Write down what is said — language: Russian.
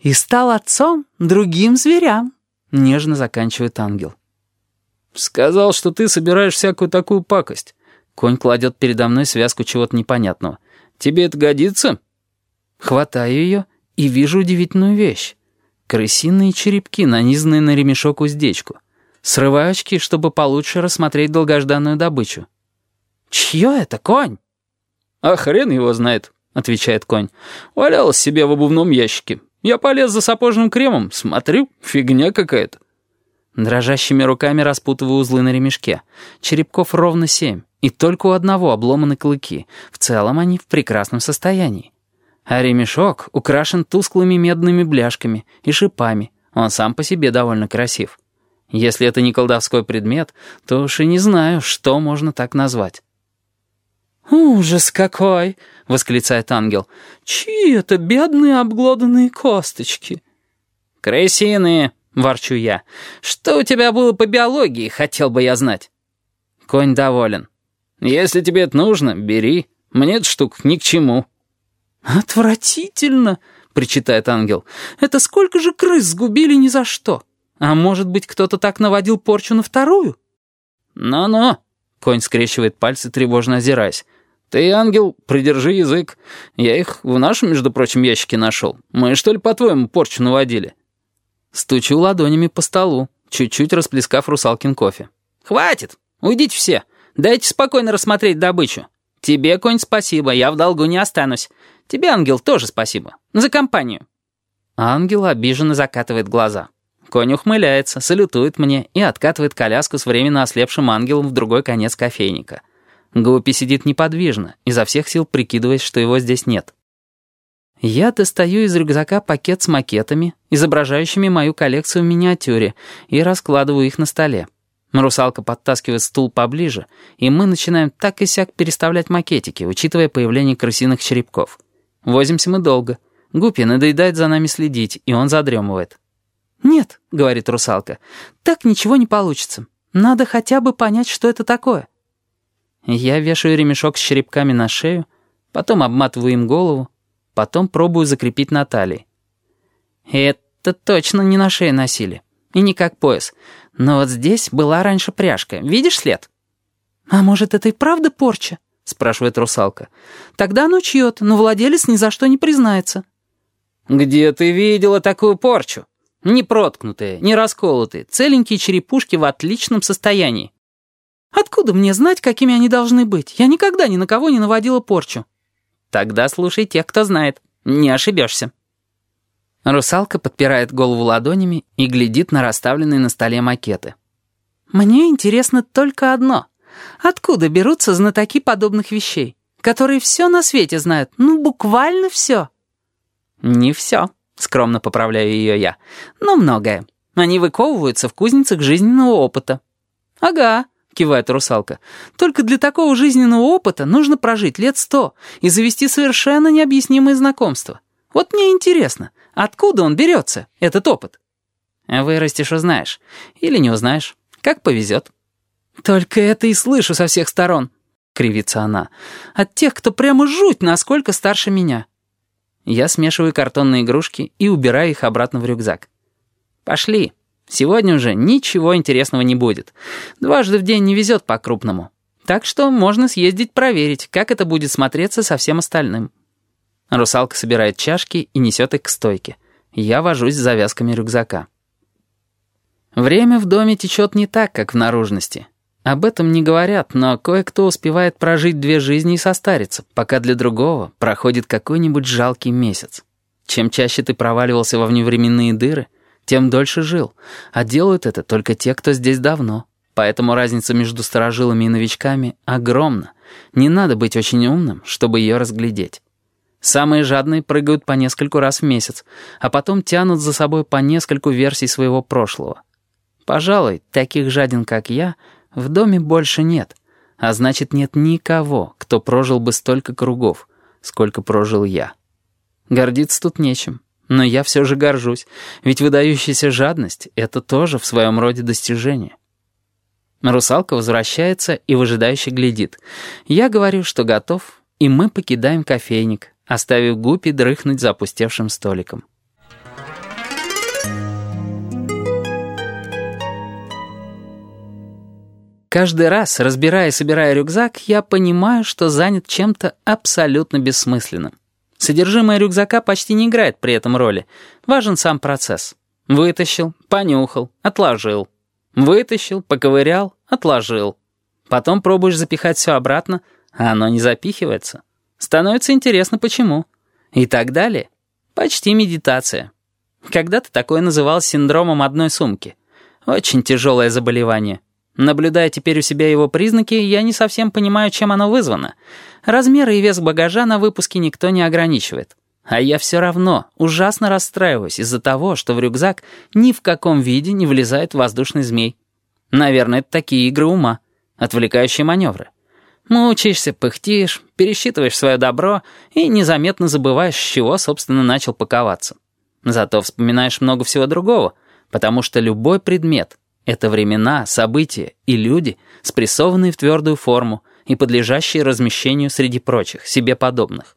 и стал отцом другим зверям», — нежно заканчивает ангел. «Сказал, что ты собираешь всякую такую пакость». Конь кладет передо мной связку чего-то непонятного. «Тебе это годится?» Хватаю ее и вижу удивительную вещь. Крысиные черепки, нанизанные на ремешок уздечку. Срываю очки, чтобы получше рассмотреть долгожданную добычу. «Чье это, конь?» «А хрен его знает», — отвечает конь. «Валялась себе в обувном ящике. Я полез за сапожным кремом, смотрю, фигня какая-то». Дрожащими руками распутываю узлы на ремешке. Черепков ровно семь, и только у одного обломаны клыки. В целом они в прекрасном состоянии. А ремешок украшен тусклыми медными бляшками и шипами. Он сам по себе довольно красив. Если это не колдовской предмет, то уж и не знаю, что можно так назвать. «Ужас какой!» — восклицает ангел. «Чьи это бедные обглоданные косточки?» «Крысиные!» — ворчу я. «Что у тебя было по биологии, хотел бы я знать?» Конь доволен. «Если тебе это нужно, бери. Мне эта штука ни к чему». «Отвратительно!» — причитает ангел. «Это сколько же крыс сгубили ни за что? А может быть, кто-то так наводил порчу на вторую?» «Ну-ну!» — конь скрещивает пальцы, тревожно озираясь. «Ты, ангел, придержи язык. Я их в нашем, между прочим, ящике нашел. Мы, что ли, по-твоему, порчу наводили?» Стучу ладонями по столу, чуть-чуть расплескав русалкин кофе. «Хватит! Уйдите все! Дайте спокойно рассмотреть добычу. Тебе, конь, спасибо, я в долгу не останусь. Тебе, ангел, тоже спасибо. За компанию». Ангел обиженно закатывает глаза. Конь ухмыляется, салютует мне и откатывает коляску с временно ослепшим ангелом в другой конец кофейника. Гуппи сидит неподвижно, изо всех сил прикидываясь, что его здесь нет. Я достаю из рюкзака пакет с макетами, изображающими мою коллекцию в миниатюре, и раскладываю их на столе. Русалка подтаскивает стул поближе, и мы начинаем так и сяк переставлять макетики, учитывая появление крысиных черепков. Возимся мы долго. Гуппи надоедает за нами следить, и он задремывает. «Нет», — говорит русалка, — «так ничего не получится. Надо хотя бы понять, что это такое». Я вешаю ремешок с черепками на шею, потом обматываю им голову, потом пробую закрепить на талии. Это точно не на шее носили, и не как пояс. Но вот здесь была раньше пряжка, видишь след? «А может, это и правда порча?» — спрашивает русалка. «Тогда оно чье-то, но владелец ни за что не признается». «Где ты видела такую порчу? Не проткнутые, не расколотые, целенькие черепушки в отличном состоянии. Откуда мне знать, какими они должны быть? Я никогда ни на кого не наводила порчу». «Тогда слушай тех, кто знает. Не ошибешься». Русалка подпирает голову ладонями и глядит на расставленные на столе макеты. «Мне интересно только одно. Откуда берутся знатоки подобных вещей, которые все на свете знают, ну, буквально все?» «Не все», — скромно поправляю ее я, — «но многое. Они выковываются в кузницах жизненного опыта». «Ага», — кивает русалка. «Только для такого жизненного опыта нужно прожить лет сто и завести совершенно необъяснимые знакомства. Вот мне интересно, откуда он берется, этот опыт?» «Вырастешь, узнаешь. Или не узнаешь. Как повезет». «Только это и слышу со всех сторон», — кривится она. «От тех, кто прямо жуть, насколько старше меня». Я смешиваю картонные игрушки и убираю их обратно в рюкзак. «Пошли». Сегодня уже ничего интересного не будет. Дважды в день не везет по-крупному. Так что можно съездить проверить, как это будет смотреться со всем остальным. Русалка собирает чашки и несет их к стойке. Я вожусь с завязками рюкзака. Время в доме течет не так, как в наружности. Об этом не говорят, но кое-кто успевает прожить две жизни и состариться, пока для другого проходит какой-нибудь жалкий месяц. Чем чаще ты проваливался во вневременные дыры — тем дольше жил. А делают это только те, кто здесь давно. Поэтому разница между старожилами и новичками огромна. Не надо быть очень умным, чтобы ее разглядеть. Самые жадные прыгают по нескольку раз в месяц, а потом тянут за собой по нескольку версий своего прошлого. Пожалуй, таких жадин, как я, в доме больше нет. А значит, нет никого, кто прожил бы столько кругов, сколько прожил я. Гордиться тут нечем. Но я все же горжусь, ведь выдающаяся жадность — это тоже в своем роде достижение. Русалка возвращается и выжидающе глядит. Я говорю, что готов, и мы покидаем кофейник, оставив Гуппи дрыхнуть за опустевшим столиком. Каждый раз, разбирая и собирая рюкзак, я понимаю, что занят чем-то абсолютно бессмысленным. Содержимое рюкзака почти не играет при этом роли. Важен сам процесс. Вытащил, понюхал, отложил. Вытащил, поковырял, отложил. Потом пробуешь запихать все обратно, а оно не запихивается. Становится интересно, почему. И так далее. Почти медитация. Когда-то такое называлось синдромом одной сумки. Очень тяжелое заболевание. Наблюдая теперь у себя его признаки, я не совсем понимаю, чем оно вызвано. Размеры и вес багажа на выпуске никто не ограничивает. А я все равно ужасно расстраиваюсь из-за того, что в рюкзак ни в каком виде не влезает воздушный змей. Наверное, это такие игры ума, отвлекающие маневры. Мучаешься, пыхтишь, пересчитываешь свое добро и незаметно забываешь, с чего, собственно, начал паковаться. Зато вспоминаешь много всего другого, потому что любой предмет, это времена, события и люди, спрессованные в твердую форму и подлежащие размещению среди прочих, себе подобных.